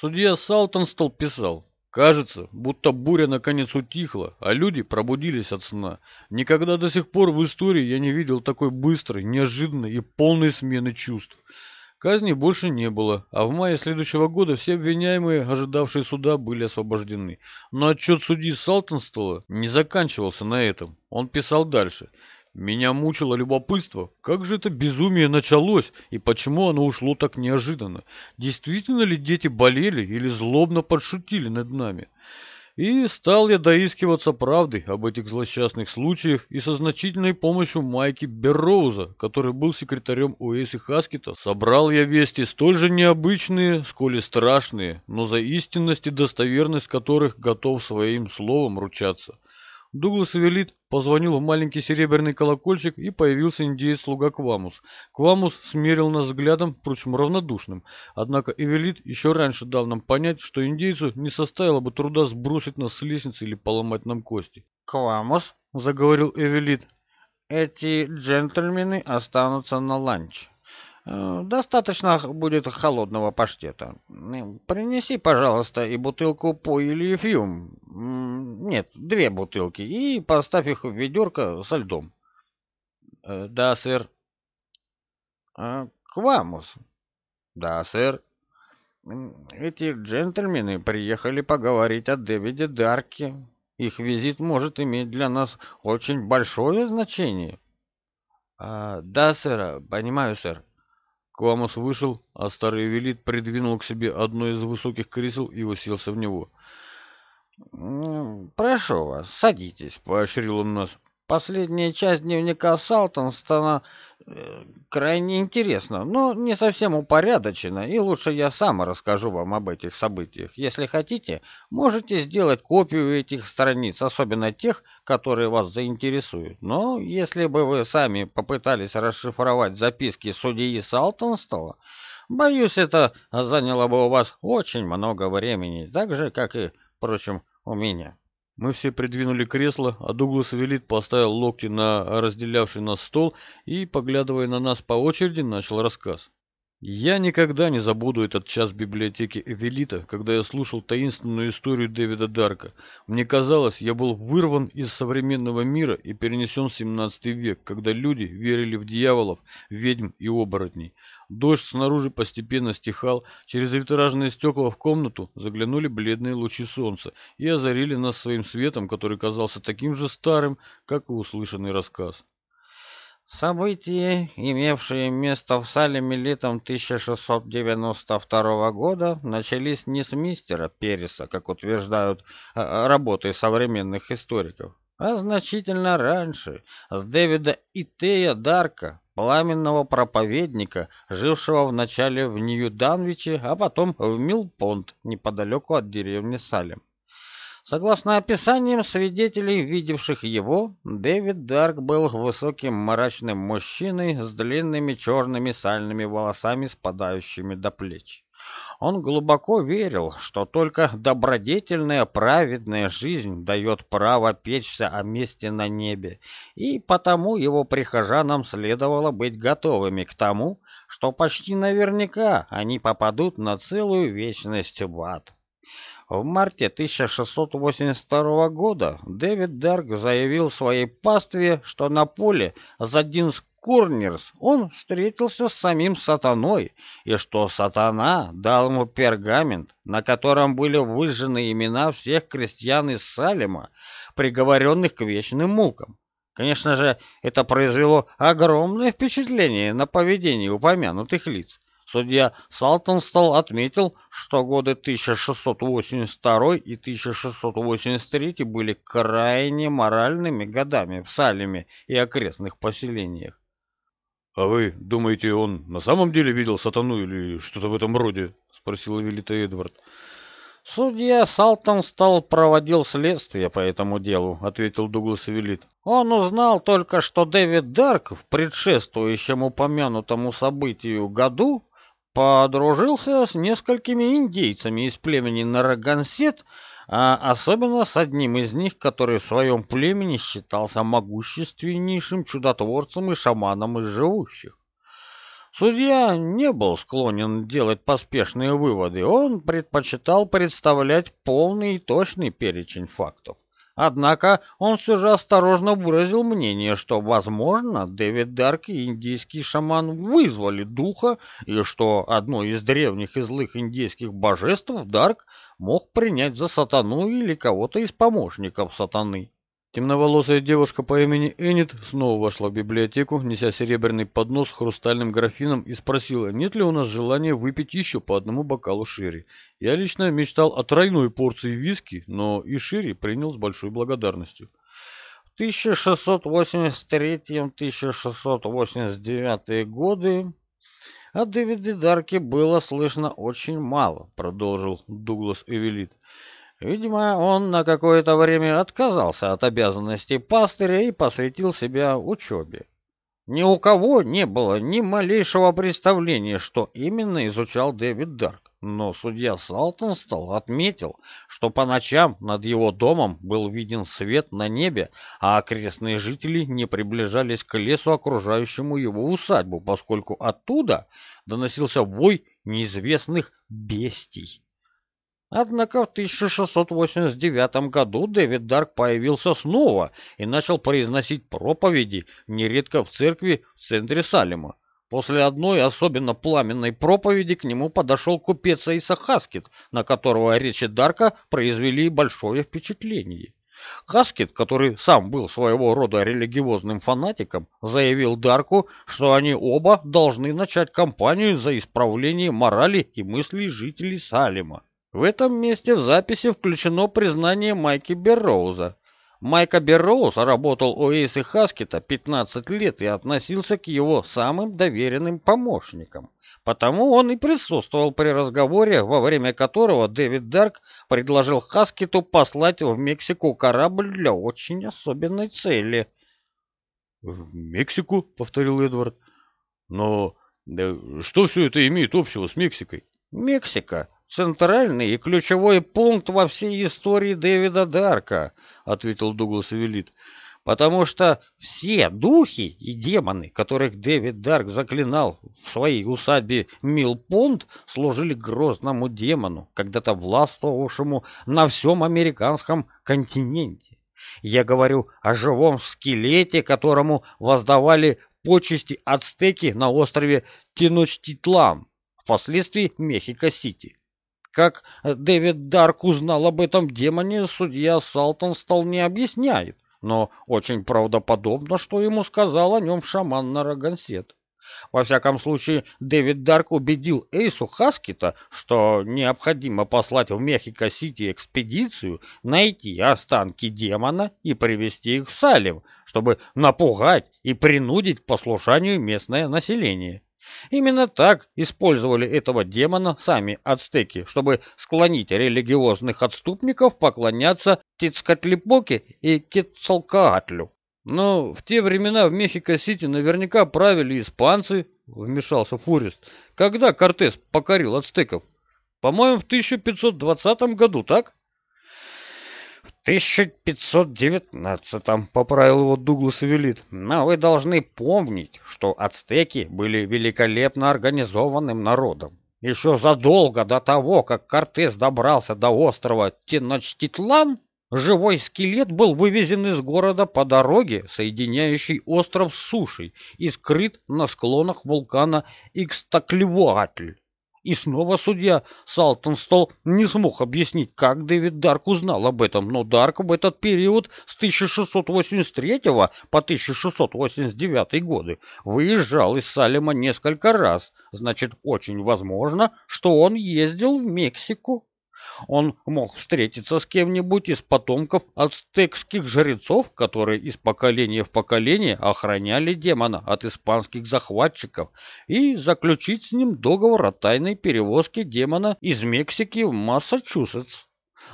Судья Салтонстол писал, Кажется, будто буря наконец утихла, а люди пробудились от сна. Никогда до сих пор в истории я не видел такой быстрой, неожиданной и полной смены чувств. Казни больше не было, а в мае следующего года все обвиняемые, ожидавшие суда, были освобождены. Но отчет судьи Салтонстола не заканчивался на этом. Он писал дальше. Меня мучило любопытство, как же это безумие началось и почему оно ушло так неожиданно. Действительно ли дети болели или злобно подшутили над нами? И стал я доискиваться правды об этих злосчастных случаях и со значительной помощью Майки Берроуза, который был секретарем Уэйси Хаскита, собрал я вести столь же необычные, сколь и страшные, но за истинность и достоверность которых готов своим словом ручаться. Дуглас Эвелит позвонил в маленький серебряный колокольчик, и появился индеец-слуга Квамус. Квамус смерил нас взглядом, впрочем, равнодушным. Однако Эвелит еще раньше дал нам понять, что индейцу не составило бы труда сбросить нас с лестницы или поломать нам кости. «Квамус», — заговорил Эвелит, — «эти джентльмены останутся на ланч». Э, достаточно будет холодного паштета. Принеси, пожалуйста, и бутылку по Ильефьюм. Нет, две бутылки. И поставь их в ведерко со льдом. Э, да, сэр. Э, Квамус. Да, сэр. Эти джентльмены приехали поговорить о Дэвиде Дарке. Их визит может иметь для нас очень большое значение. А, да, сэр, понимаю, сэр. Квамус вышел, а старый велит придвинул к себе одно из высоких кресел и уселся в него. «Прошу вас, садитесь», — поощрил он нас. Последняя часть дневника Салтонстона э, крайне интересна, но не совсем упорядочена, и лучше я сам расскажу вам об этих событиях. Если хотите, можете сделать копию этих страниц, особенно тех, которые вас заинтересуют. Но если бы вы сами попытались расшифровать записки судьи Салтонстола, боюсь, это заняло бы у вас очень много времени, так же, как и, впрочем, у меня. Мы все придвинули кресло, а Дуглас Велит поставил локти на разделявший нас стол и, поглядывая на нас по очереди, начал рассказ. Я никогда не забуду этот час в библиотеке Эвелита, когда я слушал таинственную историю Дэвида Дарка. Мне казалось, я был вырван из современного мира и перенесен в 17 век, когда люди верили в дьяволов, ведьм и оборотней. Дождь снаружи постепенно стихал, через витражные стекла в комнату заглянули бледные лучи солнца и озарили нас своим светом, который казался таким же старым, как и услышанный рассказ. События, имевшие место в Салеме летом 1692 года, начались не с мистера Переса, как утверждают а, работы современных историков, а значительно раньше, с Дэвида Итея Дарка, пламенного проповедника, жившего вначале в Нью-Данвиче, а потом в Милпонт, неподалеку от деревни Салем. Согласно описаниям свидетелей, видевших его, Дэвид Дарк был высоким мрачным мужчиной с длинными черными сальными волосами, спадающими до плеч. Он глубоко верил, что только добродетельная праведная жизнь дает право печься о месте на небе, и потому его прихожанам следовало быть готовыми к тому, что почти наверняка они попадут на целую вечность в ад. В марте 1682 года Дэвид Дарк заявил своей пастве, что на поле за Динс Корнерс он встретился с самим сатаной, и что сатана дал ему пергамент, на котором были выжжены имена всех крестьян из Салема, приговоренных к вечным мукам. Конечно же, это произвело огромное впечатление на поведение упомянутых лиц. Судья Салтонстал отметил, что годы 1682 и 1683 были крайне моральными годами в Салеме и окрестных поселениях. «А вы думаете, он на самом деле видел сатану или что-то в этом роде?» — спросил велитый Эдвард. «Судья Салтонстал проводил следствие по этому делу», — ответил Дуглас Велит. «Он узнал только, что Дэвид Дарк в предшествующем упомянутому событию году подружился с несколькими индейцами из племени Нарагансет, а особенно с одним из них, который в своем племени считался могущественнейшим чудотворцем и шаманом из живущих. Судья не был склонен делать поспешные выводы, он предпочитал представлять полный и точный перечень фактов. Однако он все же осторожно выразил мнение, что, возможно, Дэвид Дарк и индийский шаман вызвали духа, и что одно из древних и злых индийских божеств, Дарк, мог принять за сатану или кого-то из помощников сатаны. Темноволосая девушка по имени Энит снова вошла в библиотеку, неся серебряный поднос с хрустальным графином и спросила, нет ли у нас желания выпить еще по одному бокалу шерри. Я лично мечтал о тройной порции виски, но и шерри принял с большой благодарностью. В 1683-1689 годы о Дэвиде Дарке было слышно очень мало, продолжил Дуглас Эвелит. Видимо, он на какое-то время отказался от обязанностей пастыря и посвятил себя учебе. Ни у кого не было ни малейшего представления, что именно изучал Дэвид Дарк, но судья Салтонстал отметил, что по ночам над его домом был виден свет на небе, а окрестные жители не приближались к лесу, окружающему его усадьбу, поскольку оттуда доносился вой неизвестных бестий. Однако в 1689 году Дэвид Дарк появился снова и начал произносить проповеди, нередко в церкви в центре Салема. После одной особенно пламенной проповеди к нему подошел купец Иса Хаскет, на которого речи Дарка произвели большое впечатление. Хаскет, который сам был своего рода религиозным фанатиком, заявил Дарку, что они оба должны начать кампанию за исправление морали и мыслей жителей Салема. В этом месте в записи включено признание Майки Берроуза. Майка Берроуз работал у Эйса Хаскета 15 лет и относился к его самым доверенным помощникам. Потому он и присутствовал при разговоре, во время которого Дэвид Дарк предложил Хаскету послать в Мексику корабль для очень особенной цели. «В Мексику?» — повторил Эдвард. «Но да, что все это имеет общего с Мексикой?» «Мексика центральный и ключевой пункт во всей истории Дэвида Дарка», — ответил Дуглас Велит. «Потому что все духи и демоны, которых Дэвид Дарк заклинал в своей усадьбе Милпонд, служили грозному демону, когда-то властвовавшему на всем американском континенте. Я говорю о живом скелете, которому воздавали почести ацтеки на острове Теночтитлан, впоследствии Мехико-Сити. Как Дэвид Дарк узнал об этом демоне, судья Салтон стал не объясняет, но очень правдоподобно, что ему сказал о нем шаман Нарагансет. Во всяком случае, Дэвид Дарк убедил Эйсу Хаскита, что необходимо послать в Мехико-Сити экспедицию, найти останки демона и привести их в Салем, чтобы напугать и принудить к послушанию местное население. Именно так использовали этого демона сами ацтеки, чтобы склонить религиозных отступников поклоняться Тицкатлипоке и Кецалкаатлю. Но в те времена в Мехико-Сити наверняка правили испанцы, вмешался Фурист. Когда Кортес покорил ацтеков? По-моему, в 1520 году, так? 1519-м, поправил его Дуглас Велит. Но вы должны помнить, что ацтеки были великолепно организованным народом. Еще задолго до того, как Кортес добрался до острова Теночтитлан, живой скелет был вывезен из города по дороге, соединяющей остров с сушей, и скрыт на склонах вулкана Икстаклевуатль. И снова судья Салтонстол не смог объяснить, как Дэвид Дарк узнал об этом, но Дарк в этот период с 1683 по 1689 годы выезжал из Салема несколько раз. Значит, очень возможно, что он ездил в Мексику. Он мог встретиться с кем-нибудь из потомков ацтекских жрецов, которые из поколения в поколение охраняли демона от испанских захватчиков, и заключить с ним договор о тайной перевозке демона из Мексики в Массачусетс.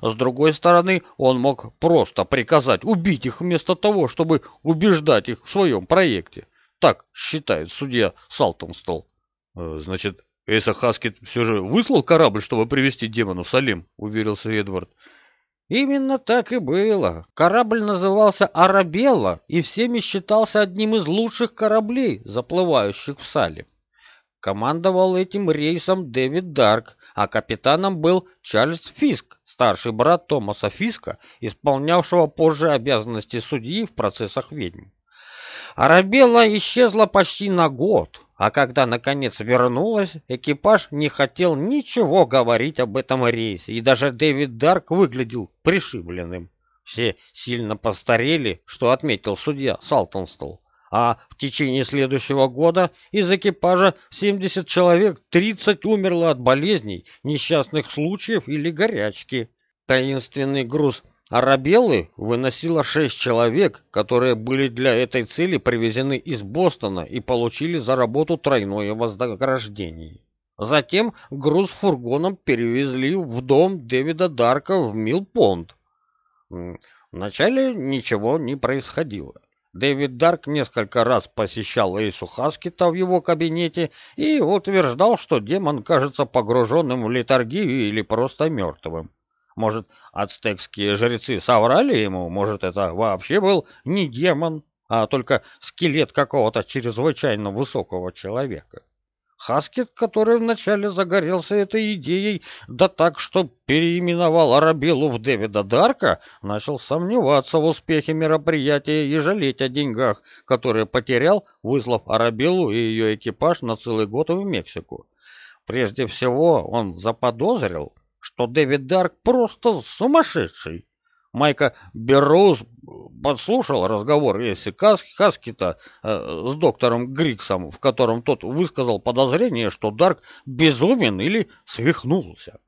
С другой стороны, он мог просто приказать убить их вместо того, чтобы убеждать их в своем проекте. Так считает судья Салтонстол. Э, значит, Эйса Хаскет все же выслал корабль, чтобы привести демона в Салим, уверился Эдвард. Именно так и было. Корабль назывался Арабелла и всеми считался одним из лучших кораблей, заплывающих в Салим. Командовал этим рейсом Дэвид Дарк, а капитаном был Чарльз Фиск, старший брат Томаса Фиска, исполнявшего позже обязанности судьи в процессах ведьм. Арабелла исчезла почти на год, а когда наконец вернулась, экипаж не хотел ничего говорить об этом рейсе, и даже Дэвид Дарк выглядел пришибленным. Все сильно постарели, что отметил судья Салтонстол. А в течение следующего года из экипажа 70 человек 30 умерло от болезней, несчастных случаев или горячки. Таинственный груз Арабеллы выносило шесть человек, которые были для этой цели привезены из Бостона и получили за работу тройное вознаграждение. Затем груз фургоном перевезли в дом Дэвида Дарка в Милпонд. Вначале ничего не происходило. Дэвид Дарк несколько раз посещал Эйсу Хаскита в его кабинете и утверждал, что демон кажется погруженным в литургию или просто мертвым. Может, ацтекские жрецы соврали ему? Может, это вообще был не демон, а только скелет какого-то чрезвычайно высокого человека? Хаскет, который вначале загорелся этой идеей, да так, что переименовал Арабеллу в Дэвида Дарка, начал сомневаться в успехе мероприятия и жалеть о деньгах, которые потерял, выслав Арабеллу и ее экипаж на целый год в Мексику. Прежде всего, он заподозрил, что Дэвид Дарк просто сумасшедший. Майка Берроуз подслушал разговор Эсси Хаскита э, с доктором Гриксом, в котором тот высказал подозрение, что Дарк безумен или свихнулся.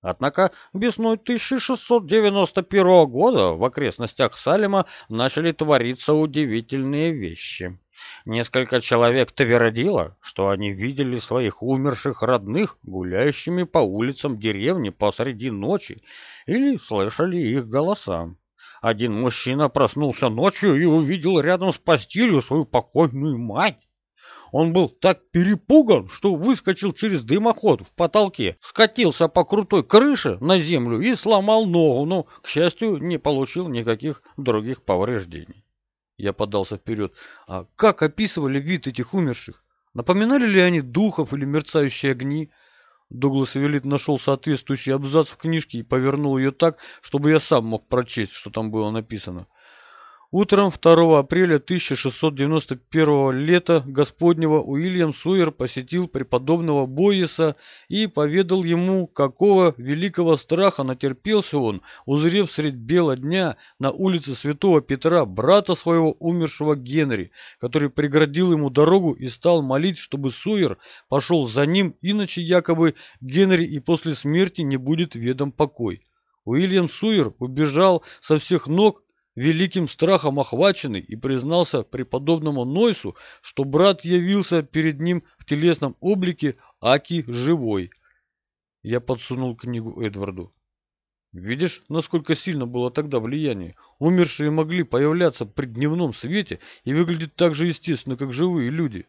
Однако весной 1691 года в окрестностях Салема начали твориться удивительные вещи. Несколько человек твердило, что они видели своих умерших родных гуляющими по улицам деревни посреди ночи или слышали их голоса. Один мужчина проснулся ночью и увидел рядом с постелью свою покойную мать. Он был так перепуган, что выскочил через дымоход в потолке, скатился по крутой крыше на землю и сломал ногу, но, к счастью, не получил никаких других повреждений. Я подался вперед. А как описывали вид этих умерших? Напоминали ли они духов или мерцающие огни? Дуглас Велит нашел соответствующий абзац в книжке и повернул ее так, чтобы я сам мог прочесть, что там было написано. Утром 2 апреля 1691 лета Господнего Уильям Суэр посетил преподобного Бойеса и поведал ему, какого великого страха натерпелся он, узрев средь бела дня на улице Святого Петра брата своего умершего Генри, который преградил ему дорогу и стал молить, чтобы Суэр пошел за ним, иначе якобы Генри и после смерти не будет ведом покой. Уильям Суэр убежал со всех ног великим страхом охваченный, и признался преподобному Нойсу, что брат явился перед ним в телесном облике Аки живой. Я подсунул книгу Эдварду. Видишь, насколько сильно было тогда влияние? Умершие могли появляться при дневном свете и выглядеть так же естественно, как живые люди.